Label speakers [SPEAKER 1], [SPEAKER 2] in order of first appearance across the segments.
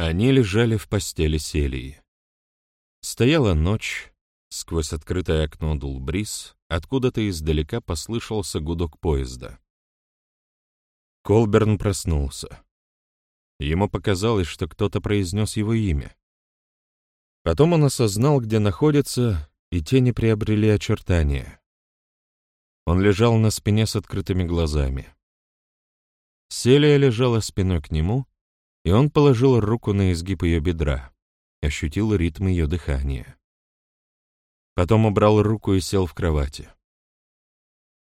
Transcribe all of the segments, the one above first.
[SPEAKER 1] Они лежали в постели Селии. Стояла ночь, сквозь открытое окно дул бриз, откуда-то издалека послышался гудок поезда. Колберн проснулся. Ему показалось, что кто-то произнес его имя. Потом он осознал, где находится, и тени приобрели очертания. Он лежал на спине с открытыми глазами. Селия лежала спиной к нему, и он положил руку на изгиб ее бедра, ощутил ритм ее дыхания. Потом убрал руку и сел в кровати.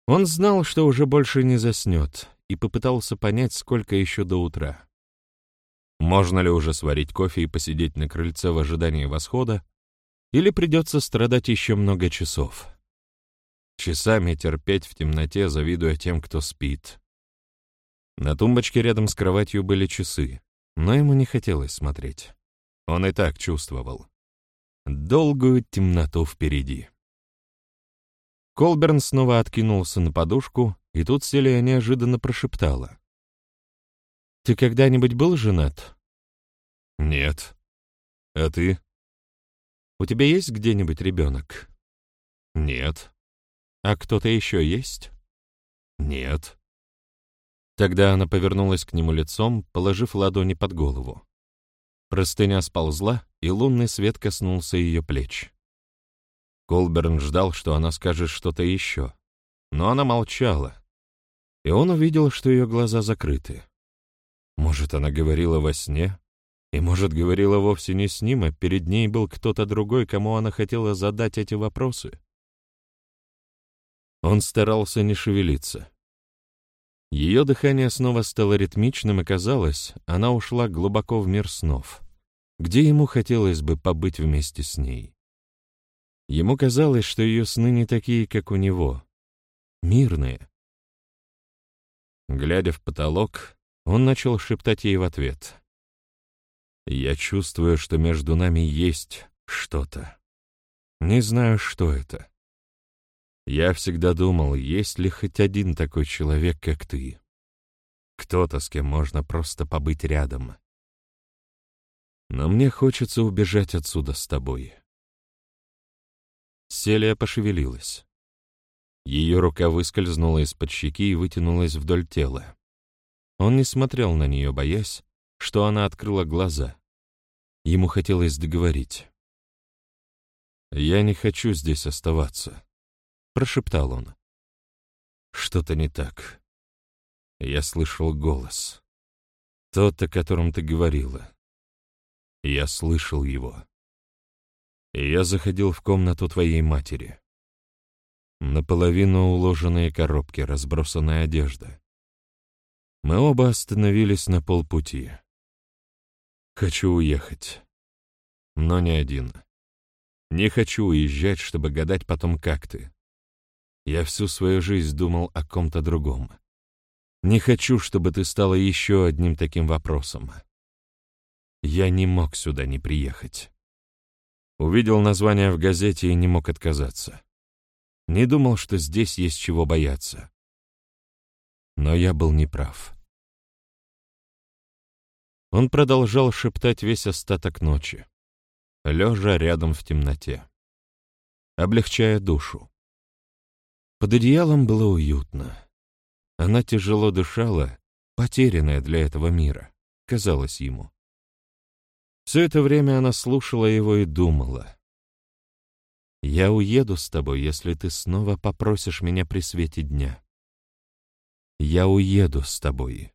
[SPEAKER 1] Он знал, что уже больше не заснет, и попытался понять, сколько еще до утра. Можно ли уже сварить кофе и посидеть на крыльце в ожидании восхода, или придется страдать еще много часов? Часами терпеть в темноте, завидуя тем, кто спит. На тумбочке рядом с кроватью были часы, но ему не хотелось смотреть. Он и так чувствовал. Долгую темноту впереди. Колберн снова откинулся на подушку, и тут Селия неожиданно прошептала. «Ты когда-нибудь был женат?» «Нет. А ты?» «У тебя есть где-нибудь ребенок?» «Нет». «А кто-то еще есть?» «Нет». Тогда она повернулась к нему лицом, положив ладони под голову. Простыня сползла, и лунный свет коснулся ее плеч. Колберн ждал, что она скажет что-то еще, но она молчала, и он увидел, что ее глаза закрыты. Может, она говорила во сне, и, может, говорила вовсе не с ним, а перед ней был кто-то другой, кому она хотела задать эти вопросы. Он старался не шевелиться. Ее дыхание снова стало ритмичным, и казалось, она ушла глубоко в мир снов, где ему хотелось бы побыть вместе с ней. Ему казалось, что ее сны не такие, как у него, мирные. Глядя в потолок, он начал шептать ей в ответ. «Я чувствую, что между нами есть что-то. Не знаю, что это. Я всегда думал, есть ли хоть один такой человек, как ты. Кто-то, с кем можно просто побыть рядом. Но мне хочется убежать отсюда с тобой. Селия пошевелилась. Ее рука выскользнула из-под щеки и вытянулась вдоль тела. Он не смотрел на нее, боясь, что она открыла глаза. Ему хотелось договорить. «Я не хочу здесь оставаться», — прошептал он. «Что-то не так. Я слышал голос. Тот, о котором ты говорила. Я слышал его. Я заходил в комнату твоей матери. Наполовину уложенные коробки, разбросанная одежда. Мы оба остановились на полпути. Хочу уехать. Но не один. Не хочу уезжать, чтобы гадать потом, как ты. Я всю свою жизнь думал о ком-то другом. Не хочу, чтобы ты стала еще одним таким вопросом. Я не мог сюда не приехать. Увидел название в газете и не мог отказаться. Не думал, что здесь есть чего бояться. Но я был неправ. Он продолжал шептать весь остаток ночи, лежа рядом в темноте, облегчая душу. Под одеялом было уютно. Она тяжело дышала, потерянная для этого мира, казалось ему. Все это время она слушала его и думала. «Я уеду с тобой, если ты снова попросишь меня при свете дня. Я уеду с тобой».